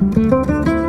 Música